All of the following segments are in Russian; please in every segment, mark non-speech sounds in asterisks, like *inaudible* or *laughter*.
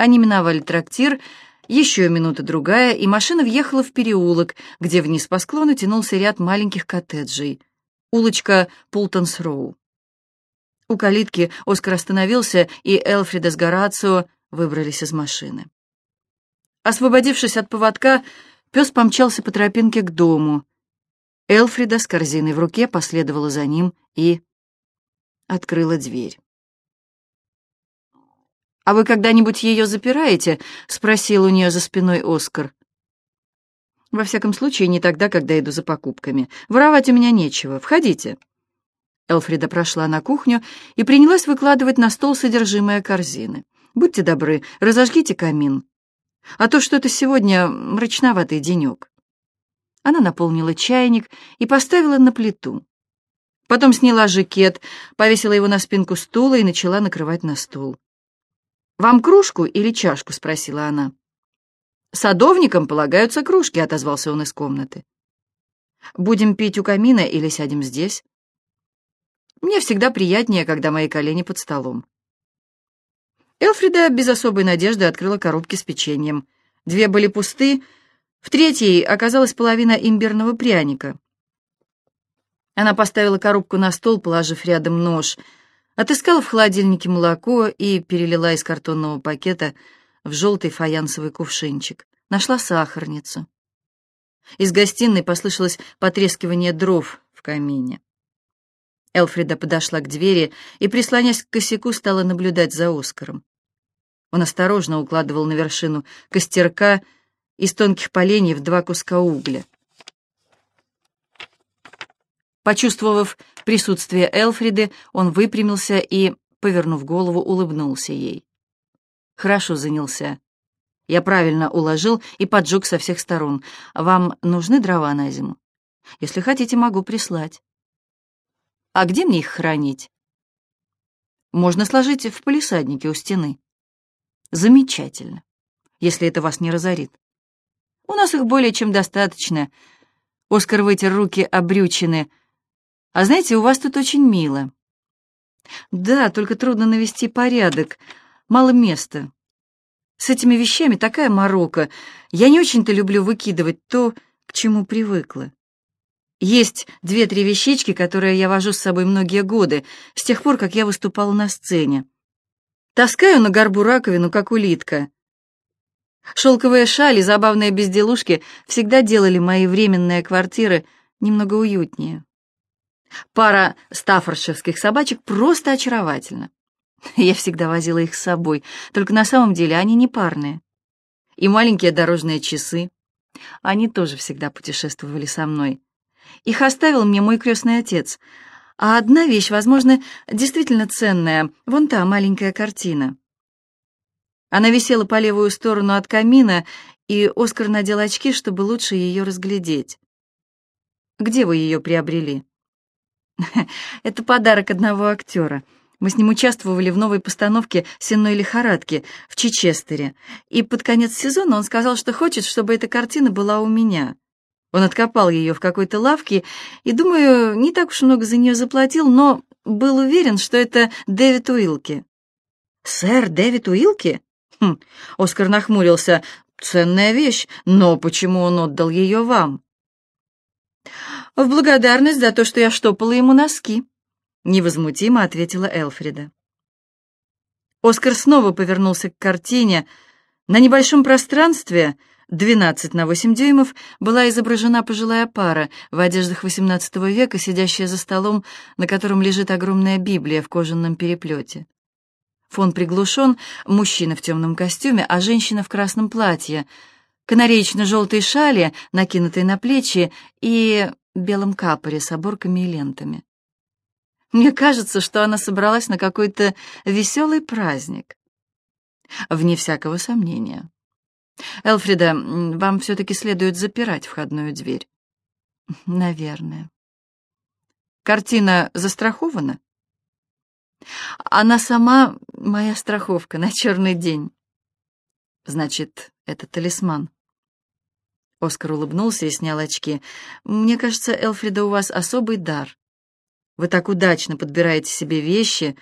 Они миновали трактир, еще минута-другая, и машина въехала в переулок, где вниз по склону тянулся ряд маленьких коттеджей. Улочка Пултонс-Роу. У калитки Оскар остановился, и Элфрида с Горацио выбрались из машины. Освободившись от поводка, пес помчался по тропинке к дому. Элфрида с корзиной в руке последовала за ним и открыла дверь. «А вы когда-нибудь ее запираете?» — спросил у нее за спиной Оскар. «Во всяком случае, не тогда, когда иду за покупками. Воровать у меня нечего. Входите». Элфрида прошла на кухню и принялась выкладывать на стол содержимое корзины. «Будьте добры, разожгите камин. А то что-то сегодня мрачноватый денек». Она наполнила чайник и поставила на плиту. Потом сняла жакет, повесила его на спинку стула и начала накрывать на стол. «Вам кружку или чашку?» — спросила она. «Садовникам полагаются кружки», — отозвался он из комнаты. «Будем пить у камина или сядем здесь?» «Мне всегда приятнее, когда мои колени под столом». Элфрида без особой надежды открыла коробки с печеньем. Две были пусты, в третьей оказалась половина имбирного пряника. Она поставила коробку на стол, положив рядом нож — Отыскала в холодильнике молоко и перелила из картонного пакета в желтый фаянсовый кувшинчик. Нашла сахарницу. Из гостиной послышалось потрескивание дров в камине. Элфрида подошла к двери и, прислонясь к косяку, стала наблюдать за Оскаром. Он осторожно укладывал на вершину костерка из тонких поленьев два куска угля. Почувствовав присутствие Элфриды, он выпрямился и, повернув голову, улыбнулся ей. «Хорошо занялся. Я правильно уложил и поджег со всех сторон. Вам нужны дрова на зиму? Если хотите, могу прислать. А где мне их хранить? Можно сложить в палисаднике у стены. Замечательно, если это вас не разорит. У нас их более чем достаточно. Оскар вытер руки обрючины, а знаете, у вас тут очень мило. Да, только трудно навести порядок. Мало места. С этими вещами такая морока. Я не очень-то люблю выкидывать то, к чему привыкла. Есть две-три вещички, которые я вожу с собой многие годы, с тех пор, как я выступала на сцене. Таскаю на горбу раковину, как улитка. Шелковые шали, забавные безделушки всегда делали мои временные квартиры немного уютнее. Пара стаффордширских собачек просто очаровательна. Я всегда возила их с собой, только на самом деле они не парные. И маленькие дорожные часы. Они тоже всегда путешествовали со мной. Их оставил мне мой крестный отец. А одна вещь, возможно, действительно ценная, вон та маленькая картина. Она висела по левую сторону от камина, и Оскар надел очки, чтобы лучше ее разглядеть. «Где вы ее приобрели?» *laughs* Это подарок одного актера. Мы с ним участвовали в новой постановке «Сенной лихорадки» в Чичестере. И под конец сезона он сказал, что хочет, чтобы эта картина была у меня. Он откопал ее в какой-то лавке и, думаю, не так уж много за нее заплатил, но был уверен, что это Дэвид Уилки. «Сэр Дэвид Уилки?» хм, Оскар нахмурился. «Ценная вещь, но почему он отдал ее вам?» В благодарность за то, что я штопала ему носки», — невозмутимо ответила Элфрида. Оскар снова повернулся к картине. На небольшом пространстве, 12 на 8 дюймов, была изображена пожилая пара в одеждах XVIII века, сидящая за столом, на котором лежит огромная Библия в кожаном переплете. Фон приглушен, мужчина в темном костюме, а женщина в красном платье, канареечно-желтой шали, накинутой на плечи, и белом капоре с оборками и лентами. Мне кажется, что она собралась на какой-то веселый праздник. Вне всякого сомнения. Элфрида, вам все-таки следует запирать входную дверь. Наверное. Картина застрахована? Она сама моя страховка на черный день. Значит, это талисман. Оскар улыбнулся и снял очки. «Мне кажется, Элфрида, у вас особый дар. Вы так удачно подбираете себе вещи,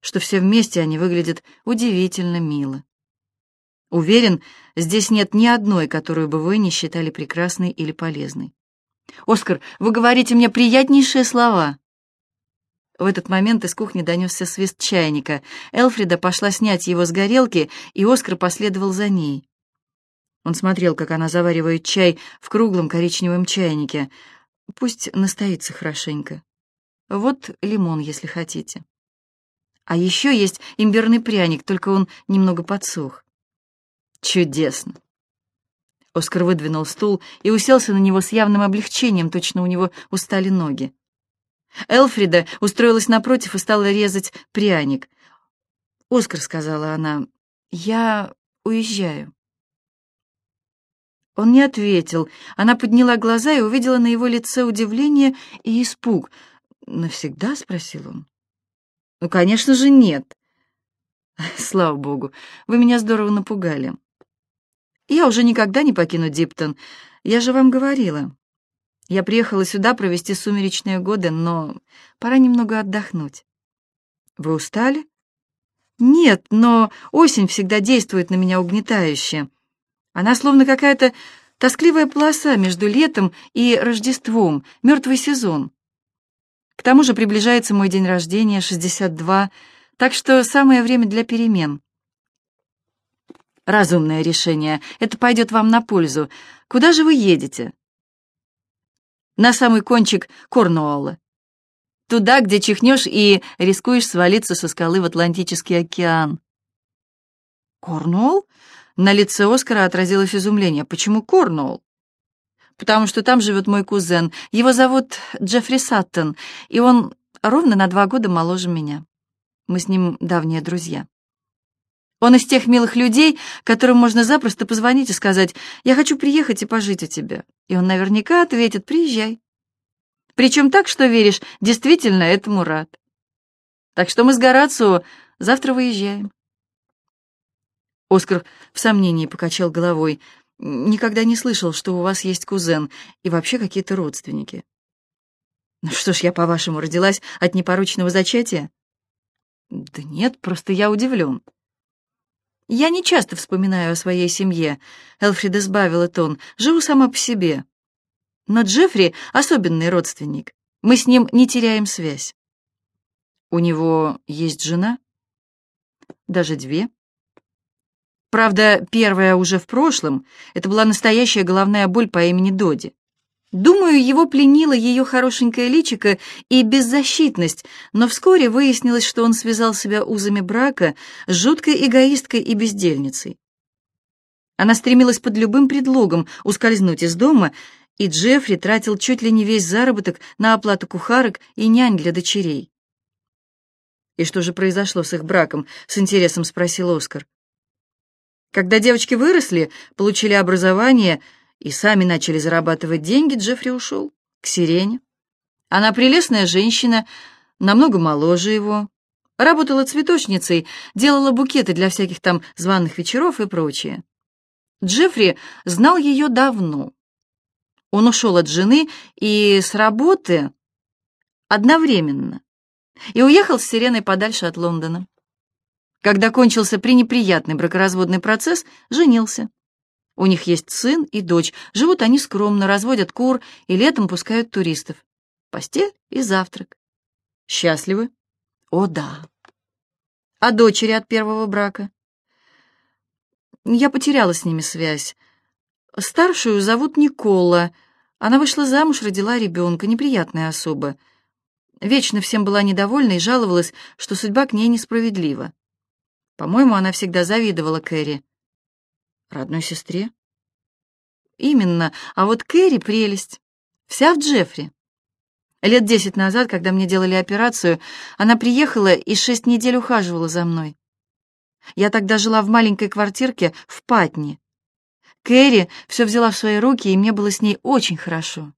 что все вместе они выглядят удивительно мило. Уверен, здесь нет ни одной, которую бы вы не считали прекрасной или полезной. «Оскар, вы говорите мне приятнейшие слова!» В этот момент из кухни донесся свист чайника. Элфрида пошла снять его с горелки, и Оскар последовал за ней. Он смотрел, как она заваривает чай в круглом коричневом чайнике. Пусть настоится хорошенько. Вот лимон, если хотите. А еще есть имбирный пряник, только он немного подсох. Чудесно. Оскар выдвинул стул и уселся на него с явным облегчением, точно у него устали ноги. Элфрида устроилась напротив и стала резать пряник. «Оскар», — сказала она, — «я уезжаю». Он не ответил. Она подняла глаза и увидела на его лице удивление и испуг. «Навсегда?» — спросил он. «Ну, конечно же, нет». *laughs* «Слава богу, вы меня здорово напугали. Я уже никогда не покину Диптон. Я же вам говорила. Я приехала сюда провести сумеречные годы, но пора немного отдохнуть. Вы устали? Нет, но осень всегда действует на меня угнетающе. Она словно какая-то тоскливая полоса между летом и Рождеством, мертвый сезон. К тому же приближается мой день рождения, 62, так что самое время для перемен. Разумное решение. Это пойдет вам на пользу. Куда же вы едете? На самый кончик Корнуолла. Туда, где чихнешь и рискуешь свалиться со скалы в Атлантический океан. Корнуолл? На лице Оскара отразилось изумление. Почему Корнуолл? Потому что там живет мой кузен. Его зовут Джеффри Саттон, и он ровно на два года моложе меня. Мы с ним давние друзья. Он из тех милых людей, которым можно запросто позвонить и сказать «Я хочу приехать и пожить у тебя». И он наверняка ответит «Приезжай». Причем так, что веришь, действительно этому рад. Так что мы с Горацио завтра выезжаем. Оскар в сомнении покачал головой. «Никогда не слышал, что у вас есть кузен и вообще какие-то родственники». «Ну что ж, я, по-вашему, родилась от непорочного зачатия?» «Да нет, просто я удивлен». «Я не часто вспоминаю о своей семье», — Элфрида сбавила тон, — «живу сама по себе». Но Джеффри — особенный родственник. Мы с ним не теряем связь. У него есть жена? Даже две. Правда, первая уже в прошлом. Это была настоящая головная боль по имени Доди. Думаю, его пленила ее хорошенькое личико и беззащитность, но вскоре выяснилось, что он связал себя узами брака с жуткой эгоисткой и бездельницей. Она стремилась под любым предлогом ускользнуть из дома, и Джеффри тратил чуть ли не весь заработок на оплату кухарок и нянь для дочерей. «И что же произошло с их браком?» — с интересом спросил Оскар. Когда девочки выросли, получили образование — и сами начали зарабатывать деньги, Джеффри ушел к Сирене. Она прелестная женщина, намного моложе его, работала цветочницей, делала букеты для всяких там званых вечеров и прочее. Джеффри знал ее давно. Он ушел от жены и с работы одновременно и уехал с Сиреной подальше от Лондона. Когда кончился пренеприятный бракоразводный процесс, женился. У них есть сын и дочь. Живут они скромно, разводят кур и летом пускают туристов. Постель и завтрак. Счастливы? О, да. А дочери от первого брака? Я потеряла с ними связь. Старшую зовут Никола. Она вышла замуж, родила ребенка, неприятная особа. Вечно всем была недовольна и жаловалась, что судьба к ней несправедлива. По-моему, она всегда завидовала Кэрри. Родной сестре? Именно, а вот Кэрри — прелесть. Вся в Джеффри. Лет десять назад, когда мне делали операцию, она приехала и шесть недель ухаживала за мной. Я тогда жила в маленькой квартирке в Патне. Кэрри все взяла в свои руки, и мне было с ней очень хорошо.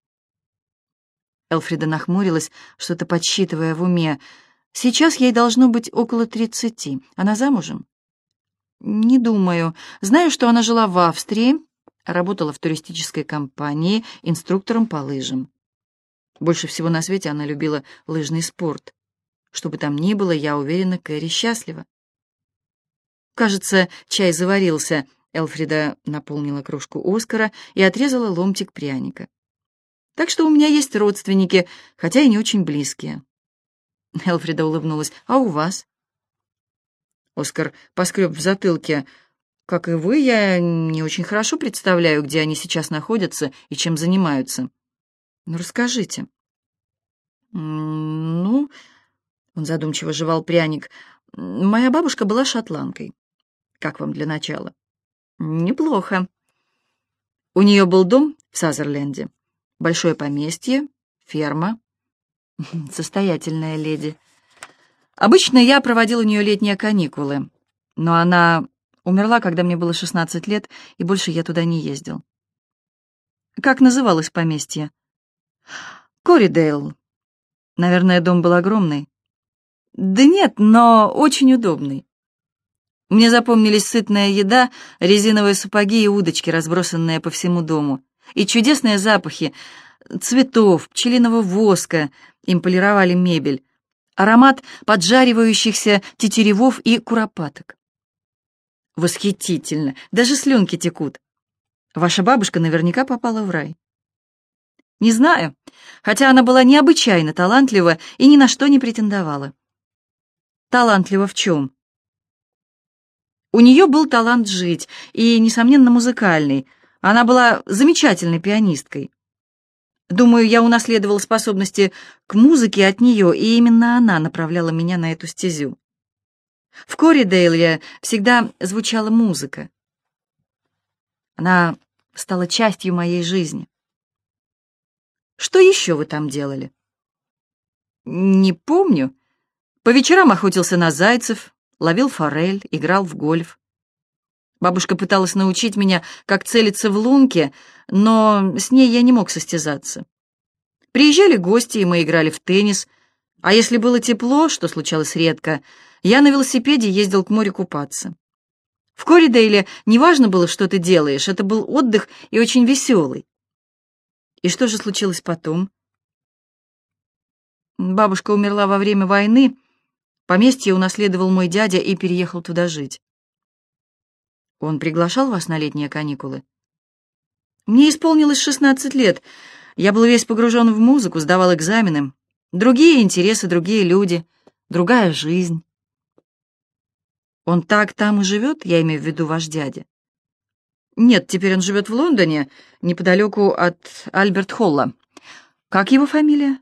Элфрида нахмурилась, что-то подсчитывая в уме. Сейчас ей должно быть около тридцати. Она замужем? «Не думаю. Знаю, что она жила в Австрии, работала в туристической компании инструктором по лыжам. Больше всего на свете она любила лыжный спорт. Что бы там ни было, я уверена, Кэрри счастлива. Кажется, чай заварился. Элфрида наполнила кружку Оскара и отрезала ломтик пряника. «Так что у меня есть родственники, хотя и не очень близкие». Элфрида улыбнулась. «А у вас?» Оскар поскреб в затылке. «Как и вы, я не очень хорошо представляю, где они сейчас находятся и чем занимаются. Ну, расскажите». «Ну...» — он задумчиво жевал пряник. «Моя бабушка была шотландкой. Как вам для начала?» «Неплохо. У нее был дом в Сазерленде, большое поместье, ферма. *laughs* Состоятельная леди. Обычно я проводил у нее летние каникулы, но она умерла, когда мне было 16 лет, и больше я туда не ездил. Как называлось поместье? Коридейл. Наверное, дом был огромный. Да нет, но очень удобный. Мне запомнились сытная еда, резиновые сапоги и удочки, разбросанные по всему дому, и чудесные запахи цветов, пчелиного воска, им полировали мебель, аромат поджаривающихся тетеревов и куропаток. Восхитительно, даже слюнки текут. Ваша бабушка наверняка попала в рай. Не знаю, хотя она была необычайно талантлива и ни на что не претендовала. Талантлива в чем? У нее был талант жить, и, несомненно, музыкальный. Она была замечательной пианисткой. Думаю, я унаследовал способности к музыке от нее, и именно она направляла меня на эту стезю. В Коридейле всегда звучала музыка. Она стала частью моей жизни. Что еще вы там делали? Не помню. По вечерам охотился на зайцев, ловил форель, играл в гольф. Бабушка пыталась научить меня, как целиться в лунке, но с ней я не мог состязаться. Приезжали гости, и мы играли в теннис, а если было тепло, что случалось редко, я на велосипеде ездил к морю купаться. В Коридейле неважно было, что ты делаешь, это был отдых и очень веселый. И что же случилось потом? Бабушка умерла во время войны, поместье унаследовал мой дядя и переехал туда жить. Он приглашал вас на летние каникулы? Мне исполнилось 16 лет. Я был весь погружен в музыку, сдавал экзамены. Другие интересы, другие люди, другая жизнь. Он так там и живет, я имею в виду ваш дядя? Нет, теперь он живет в Лондоне, неподалеку от Альберт-Холла. Как его фамилия?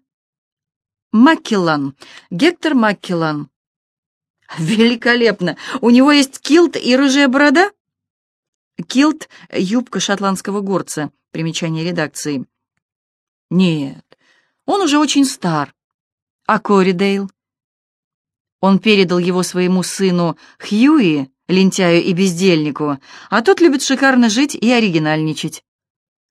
Маккеллан. Гектор Маккеллан. Великолепно! У него есть килт и рыжая борода? Килт — юбка шотландского горца. Примечание редакции. Нет, он уже очень стар. А Коридейл? Он передал его своему сыну Хьюи, лентяю и бездельнику, а тот любит шикарно жить и оригинальничать.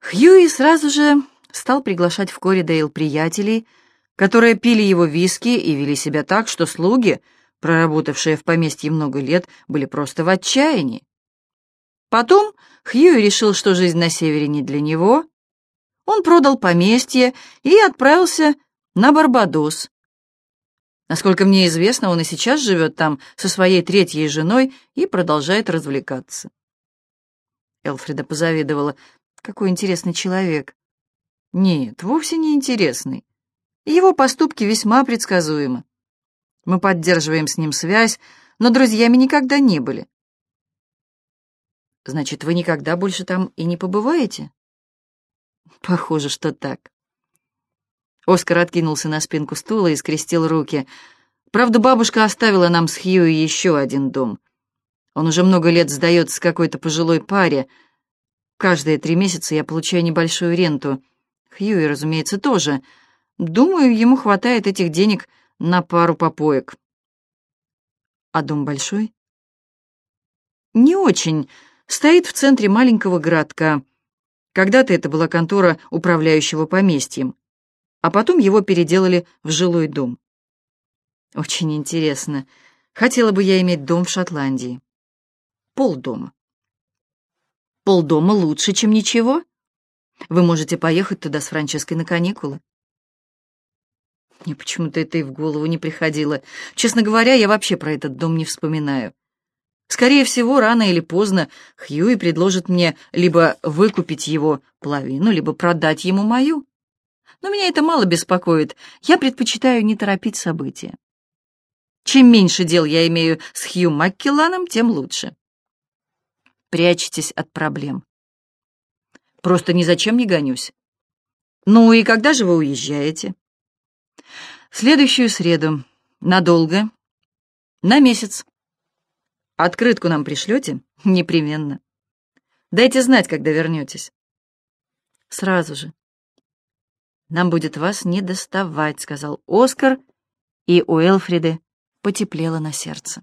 Хьюи сразу же стал приглашать в Коридейл приятелей, которые пили его виски и вели себя так, что слуги, проработавшие в поместье много лет, были просто в отчаянии. Потом Хьюи решил, что жизнь на севере не для него. Он продал поместье и отправился на Барбадос. Насколько мне известно, он и сейчас живет там со своей третьей женой и продолжает развлекаться. Элфрида позавидовала. Какой интересный человек. Нет, вовсе не интересный. Его поступки весьма предсказуемы. Мы поддерживаем с ним связь, но друзьями никогда не были. Значит, вы никогда больше там и не побываете? Похоже, что так. Оскар откинулся на спинку стула и скрестил руки. Правда, бабушка оставила нам с Хьюи еще один дом. Он уже много лет сдается какой-то пожилой паре. Каждые три месяца я получаю небольшую ренту. Хьюи, разумеется, тоже. Думаю, ему хватает этих денег на пару попоек. А дом большой? Не очень стоит в центре маленького городка. Когда-то это была контора управляющего поместьем, а потом его переделали в жилой дом. Очень интересно. Хотела бы я иметь дом в Шотландии. Полдома. Полдома лучше, чем ничего. Вы можете поехать туда с Франческой на каникулы. Мне почему-то это и в голову не приходило. Честно говоря, я вообще про этот дом не вспоминаю. Скорее всего, рано или поздно Хьюи предложит мне либо выкупить его половину, либо продать ему мою. Но меня это мало беспокоит. Я предпочитаю не торопить события. Чем меньше дел я имею с Хью Маккелланом, тем лучше. Прячьтесь от проблем. Просто ни зачем не гонюсь. Ну и когда же вы уезжаете? В следующую среду. Надолго? На месяц. Открытку нам пришлете? Непременно. Дайте знать, когда вернетесь. Сразу же. Нам будет вас не доставать, сказал Оскар, и у Элфриды потеплело на сердце.